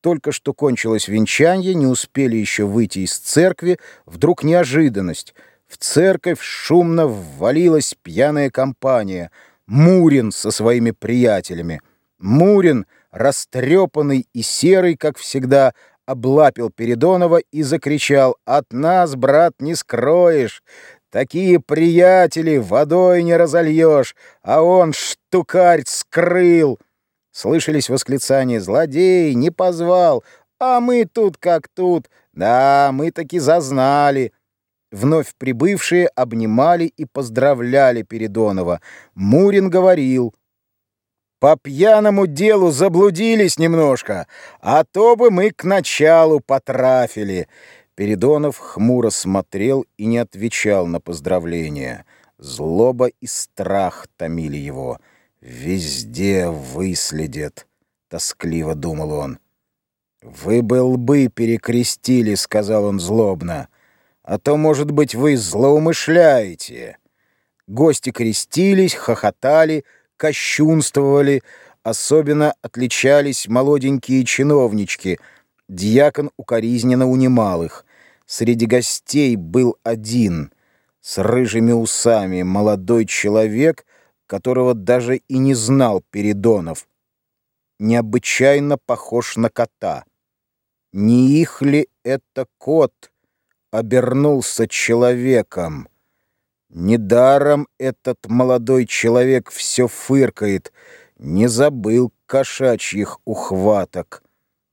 Только что кончилось венчание, не успели еще выйти из церкви, вдруг неожиданность. В церковь шумно ввалилась пьяная компания. Мурин со своими приятелями. Мурин, растрепанный и серый, как всегда, облапил Передонова и закричал «От нас, брат, не скроешь! Такие приятели водой не разольешь, а он штукарь скрыл!» Слышались восклицания «Злодей! Не позвал! А мы тут как тут! Да, мы таки зазнали!» Вновь прибывшие обнимали и поздравляли Передонова. Мурин говорил «По пьяному делу заблудились немножко, а то бы мы к началу потрафили». Передонов хмуро смотрел и не отвечал на поздравления. Злоба и страх томили его. «Везде выследят», — тоскливо думал он. «Вы бы лбы перекрестили», — сказал он злобно. «А то, может быть, вы злоумышляете». Гости крестились, хохотали, кощунствовали. Особенно отличались молоденькие чиновнички. Дьякон укоризненно унимал их. Среди гостей был один, с рыжими усами, молодой человек — которого даже и не знал Передонов, необычайно похож на кота. Не их ли это кот обернулся человеком? Недаром этот молодой человек все фыркает, не забыл кошачьих ухваток.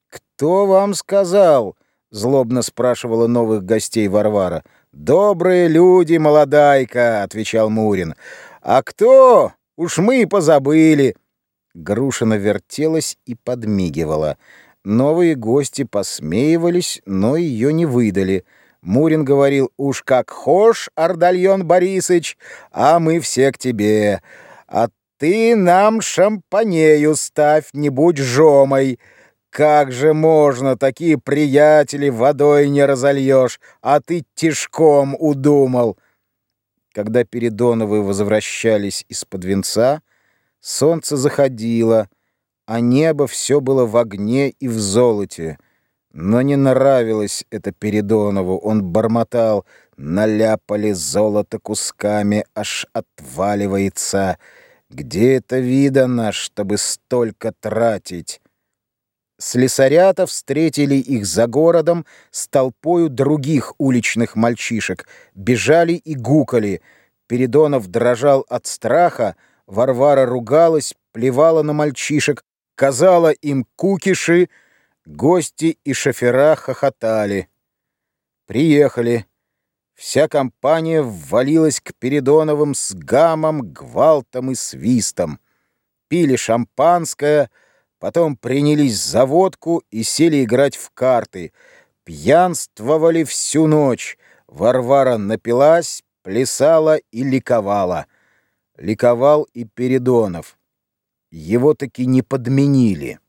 «Кто вам сказал?» — злобно спрашивала новых гостей Варвара. «Добрые люди, молодайка!» — отвечал Мурин. «А кто? Уж мы и позабыли!» Грушина вертелась и подмигивала. Новые гости посмеивались, но ее не выдали. Мурин говорил, «Уж как хошь, Ардальон Борисыч, а мы все к тебе. А ты нам шампанею ставь, не будь жомой. Как же можно, такие приятели водой не разольешь, а ты тишком удумал». Когда Передоновы возвращались из-под венца, солнце заходило, а небо все было в огне и в золоте. Но не нравилось это Передонову. Он бормотал, наляпали золото кусками, аж отваливается. Где это видано, чтобы столько тратить? Слесарята встретили их за городом с толпою других уличных мальчишек, бежали и гукали. Передонов дрожал от страха, Варвара ругалась, плевала на мальчишек, казала им кукиши, гости и шофера хохотали. Приехали. Вся компания ввалилась к Передоновым с гамом, гвалтом и свистом. Пили шампанское — Потом принялись за водку и сели играть в карты. Пьянствовали всю ночь. Варвара напилась, плясала и ликовала. Ликовал и Передонов. Его таки не подменили.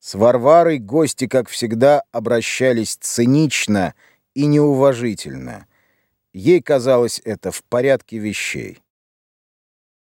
С Варварой гости, как всегда, обращались цинично и неуважительно. Ей казалось это в порядке вещей.